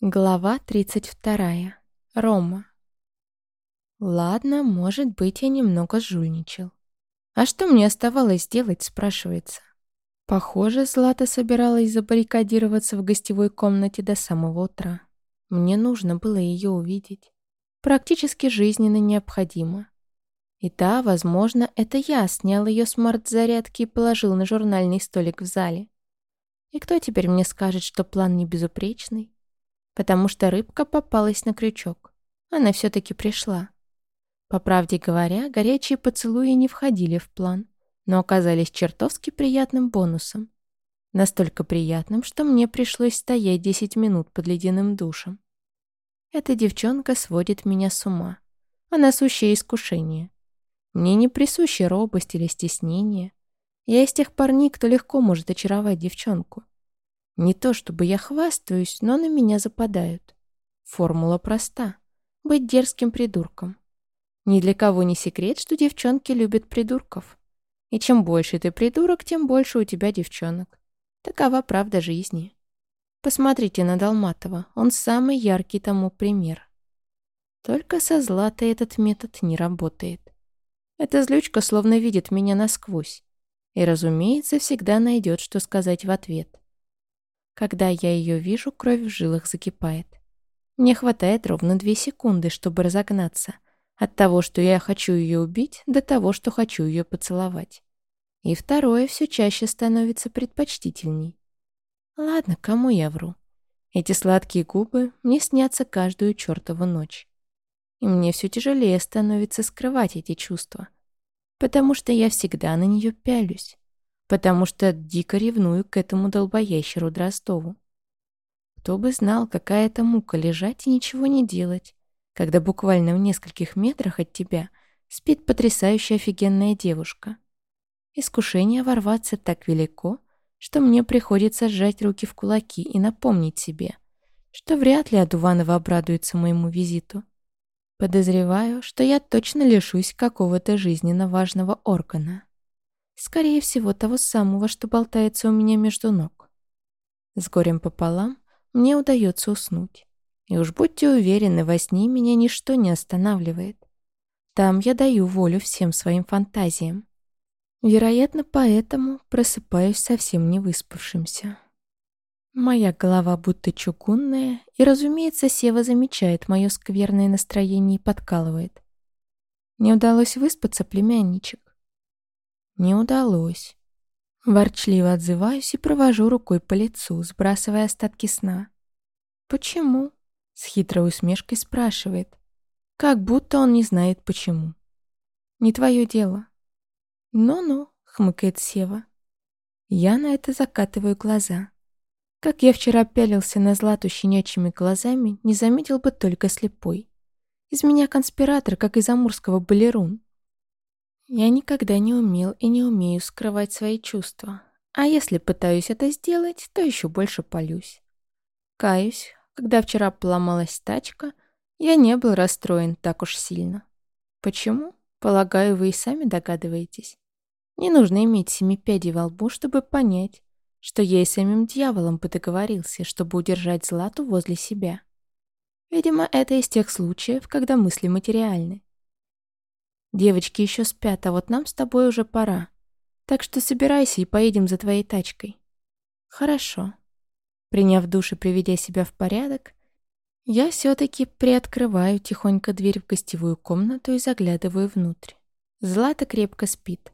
Глава 32. Рома. Ладно, может быть, я немного жульничал. А что мне оставалось делать, спрашивается. Похоже, Злата собиралась забаррикадироваться в гостевой комнате до самого утра. Мне нужно было ее увидеть. Практически жизненно необходимо. И да, возможно, это я снял ее смарт-зарядки и положил на журнальный столик в зале. И кто теперь мне скажет, что план не безупречный? Потому что рыбка попалась на крючок. Она все-таки пришла. По правде говоря, горячие поцелуи не входили в план, но оказались чертовски приятным бонусом. Настолько приятным, что мне пришлось стоять 10 минут под ледяным душем. Эта девчонка сводит меня с ума. Она сущее искушение. Мне не присущи робость или стеснение. Я из тех парней, кто легко может очаровать девчонку. Не то чтобы я хвастаюсь, но на меня западают. Формула проста. Быть дерзким придурком. Ни для кого не секрет, что девчонки любят придурков. И чем больше ты придурок, тем больше у тебя девчонок. Такова правда жизни. Посмотрите на Долматова, он самый яркий тому пример. Только со Златой этот метод не работает. Эта злючка словно видит меня насквозь. И, разумеется, всегда найдет, что сказать в ответ. Когда я ее вижу, кровь в жилах закипает. Мне хватает ровно две секунды, чтобы разогнаться. От того, что я хочу ее убить, до того, что хочу ее поцеловать. И второе все чаще становится предпочтительней. Ладно, кому я вру? Эти сладкие губы мне снятся каждую чертову ночь. И мне все тяжелее становится скрывать эти чувства. Потому что я всегда на нее пялюсь потому что дико ревную к этому долбоящеру Дростову. Кто бы знал, какая это мука лежать и ничего не делать, когда буквально в нескольких метрах от тебя спит потрясающая офигенная девушка. Искушение ворваться так велико, что мне приходится сжать руки в кулаки и напомнить себе, что вряд ли Адуванова обрадуется моему визиту. Подозреваю, что я точно лишусь какого-то жизненно важного органа. Скорее всего, того самого, что болтается у меня между ног. С горем пополам мне удается уснуть. И уж будьте уверены, во сне меня ничто не останавливает. Там я даю волю всем своим фантазиям. Вероятно, поэтому просыпаюсь совсем не выспавшимся. Моя голова будто чугунная, и, разумеется, Сева замечает мое скверное настроение и подкалывает. Не удалось выспаться, племянничек. Не удалось. Ворчливо отзываюсь и провожу рукой по лицу, сбрасывая остатки сна. «Почему?» — с хитрой усмешкой спрашивает. Как будто он не знает почему. «Не твое дело». «Ну-ну», — хмыкает Сева. Я на это закатываю глаза. Как я вчера пялился на Злату щенячьими глазами, не заметил бы только слепой. Из меня конспиратор, как из амурского балерун. Я никогда не умел и не умею скрывать свои чувства. А если пытаюсь это сделать, то еще больше полюсь. Каюсь, когда вчера поломалась тачка, я не был расстроен так уж сильно. Почему? Полагаю, вы и сами догадываетесь. Не нужно иметь семи пядей во лбу, чтобы понять, что я и самим дьяволом подоговорился, чтобы удержать Злату возле себя. Видимо, это из тех случаев, когда мысли материальны. Девочки еще спят, а вот нам с тобой уже пора. Так что собирайся и поедем за твоей тачкой. Хорошо. Приняв душ и приведя себя в порядок, я все-таки приоткрываю тихонько дверь в гостевую комнату и заглядываю внутрь. Злата крепко спит.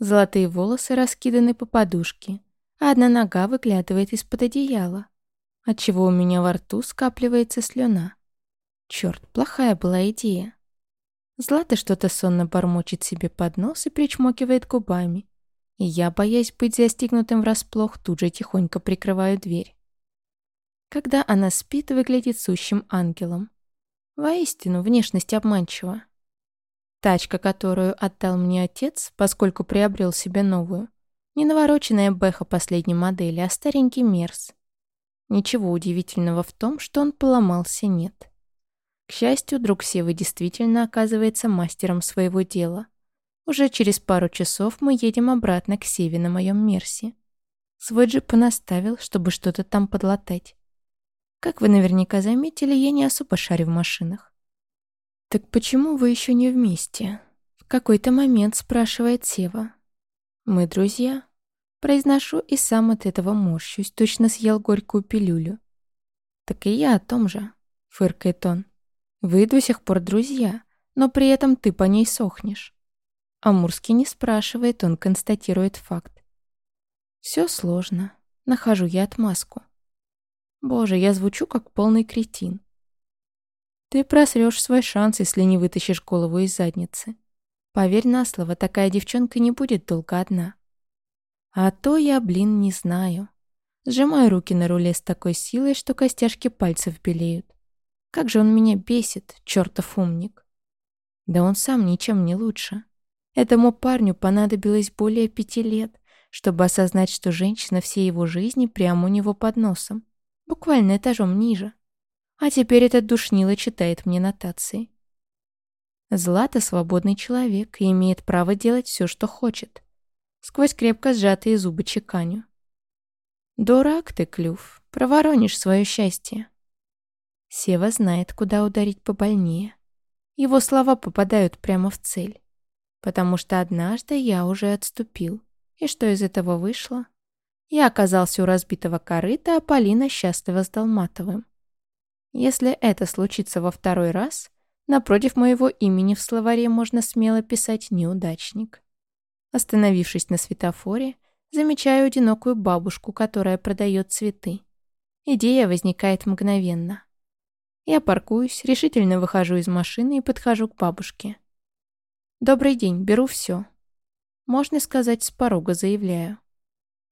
Золотые волосы раскиданы по подушке, а одна нога выглядывает из-под одеяла, отчего у меня во рту скапливается слюна. Черт, плохая была идея. Злата что-то сонно бормочет себе под нос и причмокивает губами. И я, боясь быть застигнутым врасплох, тут же тихонько прикрываю дверь. Когда она спит, выглядит сущим ангелом. Воистину, внешность обманчива. Тачка, которую отдал мне отец, поскольку приобрел себе новую, не навороченная Бэха последней модели, а старенький Мерс. Ничего удивительного в том, что он поломался, нет. К счастью, друг Севы действительно оказывается мастером своего дела. Уже через пару часов мы едем обратно к Севе на моем Мерсе. Свой джип понаставил, чтобы что-то там подлатать. Как вы наверняка заметили, я не особо шарю в машинах. «Так почему вы еще не вместе?» В какой-то момент спрашивает Сева. «Мы друзья?» Произношу и сам от этого морщусь, точно съел горькую пилюлю. «Так и я о том же», — фыркает он. «Вы до сих пор друзья, но при этом ты по ней сохнешь». Амурский не спрашивает, он констатирует факт. Все сложно. Нахожу я отмазку. Боже, я звучу как полный кретин. Ты просрёшь свой шанс, если не вытащишь голову из задницы. Поверь на слово, такая девчонка не будет долго одна. А то я, блин, не знаю. Сжимаю руки на руле с такой силой, что костяшки пальцев белеют. Как же он меня бесит, чертов умник. Да он сам ничем не лучше. Этому парню понадобилось более пяти лет, чтобы осознать, что женщина всей его жизни прямо у него под носом, буквально этажом ниже. А теперь этот душнило читает мне нотации. Злата — свободный человек и имеет право делать все, что хочет. Сквозь крепко сжатые зубы чеканю. Дурак ты, Клюв, проворонишь свое счастье. Сева знает, куда ударить побольнее. Его слова попадают прямо в цель. Потому что однажды я уже отступил. И что из этого вышло? Я оказался у разбитого корыта, а Полина счастлива с Долматовым. Если это случится во второй раз, напротив моего имени в словаре можно смело писать «неудачник». Остановившись на светофоре, замечаю одинокую бабушку, которая продает цветы. Идея возникает мгновенно. Я паркуюсь, решительно выхожу из машины и подхожу к бабушке. «Добрый день, беру все». Можно сказать, с порога заявляю.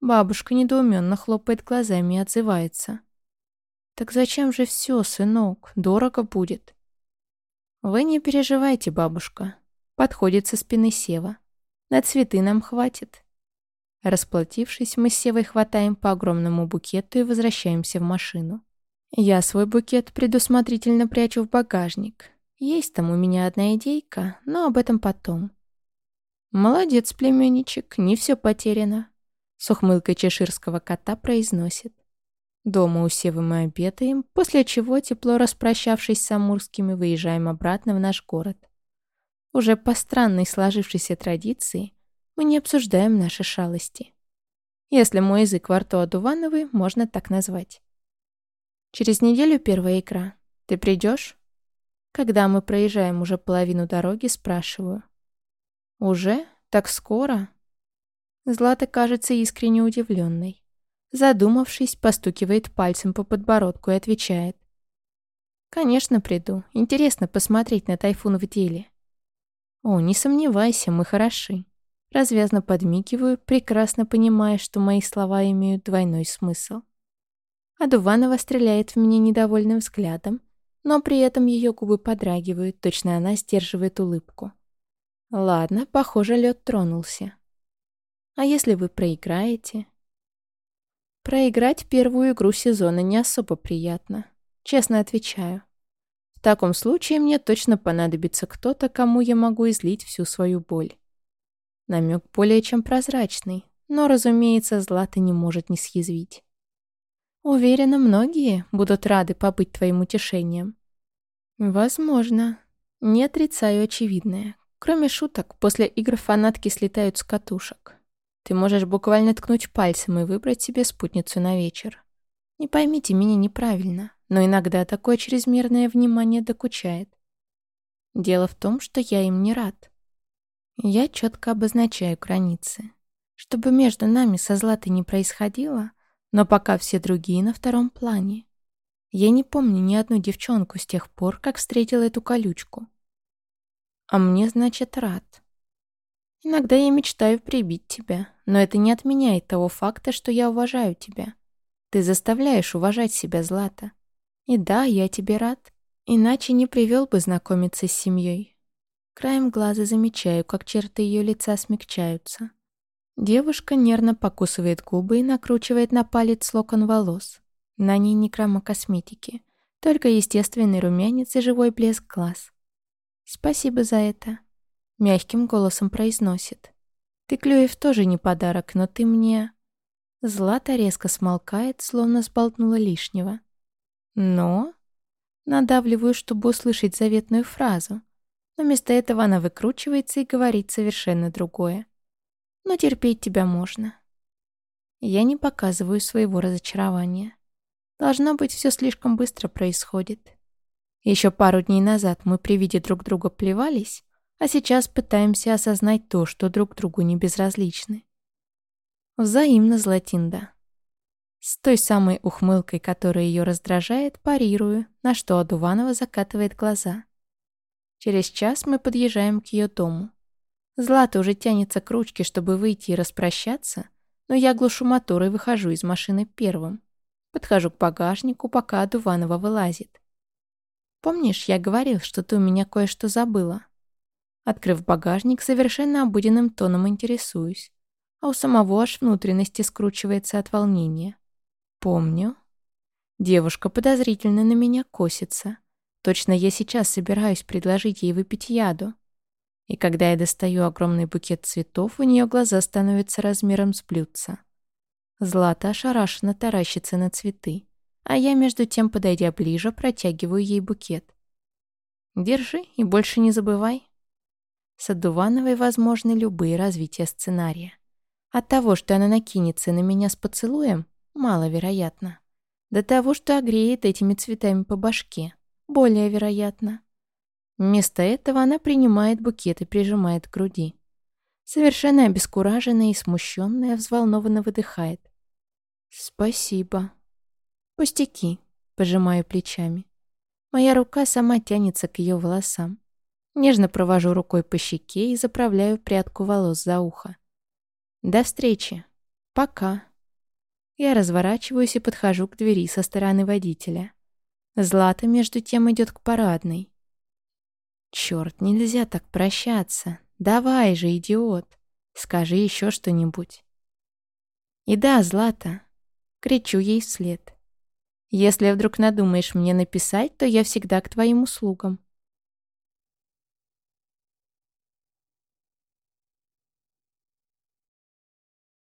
Бабушка недоуменно хлопает глазами и отзывается. «Так зачем же все, сынок? Дорого будет». «Вы не переживайте, бабушка», — подходит со спины Сева. «На цветы нам хватит». Расплатившись, мы с Севой хватаем по огромному букету и возвращаемся в машину. Я свой букет предусмотрительно прячу в багажник. Есть там у меня одна идейка, но об этом потом. «Молодец, племянничек, не все потеряно», — с ухмылкой чеширского кота произносит. Дома у мы обедаем, после чего, тепло распрощавшись с Амурскими, выезжаем обратно в наш город. Уже по странной сложившейся традиции мы не обсуждаем наши шалости. Если мой язык во рту одувановый, можно так назвать. Через неделю первая игра. Ты придешь? Когда мы проезжаем уже половину дороги, спрашиваю. Уже? Так скоро? Злата кажется искренне удивленной. Задумавшись, постукивает пальцем по подбородку и отвечает. «Конечно приду. Интересно посмотреть на тайфун в деле». «О, не сомневайся, мы хороши». Развязно подмигиваю, прекрасно понимая, что мои слова имеют двойной смысл. А Дуванова стреляет в меня недовольным взглядом, но при этом ее губы подрагивают, точно она сдерживает улыбку. Ладно, похоже, лед тронулся. А если вы проиграете? Проиграть первую игру сезона не особо приятно. Честно отвечаю. В таком случае мне точно понадобится кто-то, кому я могу излить всю свою боль. Намек более чем прозрачный, но, разумеется, Злата не может не съязвить. Уверена, многие будут рады побыть твоим утешением. Возможно. Не отрицаю очевидное. Кроме шуток, после игр фанатки слетают с катушек. Ты можешь буквально ткнуть пальцем и выбрать себе спутницу на вечер. Не поймите меня неправильно, но иногда такое чрезмерное внимание докучает. Дело в том, что я им не рад. Я четко обозначаю границы. Чтобы между нами со Златой не происходило, но пока все другие на втором плане. Я не помню ни одну девчонку с тех пор, как встретила эту колючку. А мне, значит, рад. Иногда я мечтаю прибить тебя, но это не отменяет того факта, что я уважаю тебя. Ты заставляешь уважать себя, Злата. И да, я тебе рад. Иначе не привел бы знакомиться с семьей. Краем глаза замечаю, как черты ее лица смягчаются. Девушка нервно покусывает губы и накручивает на палец локон волос. На ней не грамма косметики, только естественный румянец и живой блеск глаз. «Спасибо за это», — мягким голосом произносит. «Ты, Клюев, тоже не подарок, но ты мне...» Злата резко смолкает, словно сболтнула лишнего. Но... Надавливаю, чтобы услышать заветную фразу. Но вместо этого она выкручивается и говорит совершенно другое. Но терпеть тебя можно. Я не показываю своего разочарования. Должно быть, все слишком быстро происходит. Еще пару дней назад мы при виде друг друга плевались, а сейчас пытаемся осознать то, что друг другу не безразличны. Взаимно, Златинда. С той самой ухмылкой, которая ее раздражает, парирую, на что Адуванова закатывает глаза. Через час мы подъезжаем к ее дому. Злата уже тянется к ручке, чтобы выйти и распрощаться, но я глушу мотор и выхожу из машины первым. Подхожу к багажнику, пока Адуванова вылазит. Помнишь, я говорил, что ты у меня кое-что забыла? Открыв багажник, совершенно обыденным тоном интересуюсь, а у самого аж внутренности скручивается от волнения. Помню. Девушка подозрительно на меня косится. Точно я сейчас собираюсь предложить ей выпить яду. И когда я достаю огромный букет цветов, у нее глаза становятся размером с блюдца. Злата ошарашенно таращится на цветы а я, между тем, подойдя ближе, протягиваю ей букет. «Держи и больше не забывай». С Адувановой возможны любые развития сценария. От того, что она накинется на меня с поцелуем, маловероятно. До того, что огреет этими цветами по башке, более вероятно. Вместо этого она принимает букет и прижимает к груди. Совершенно обескураженная и смущенная, взволнованно выдыхает. «Спасибо». «Пустяки», — пожимаю плечами. Моя рука сама тянется к ее волосам. Нежно провожу рукой по щеке и заправляю прядку волос за ухо. «До встречи. Пока». Я разворачиваюсь и подхожу к двери со стороны водителя. Злата, между тем, идет к парадной. «Черт, нельзя так прощаться. Давай же, идиот. Скажи еще что-нибудь». «И да, Злата», — кричу ей вслед. Если вдруг надумаешь мне написать, то я всегда к твоим услугам.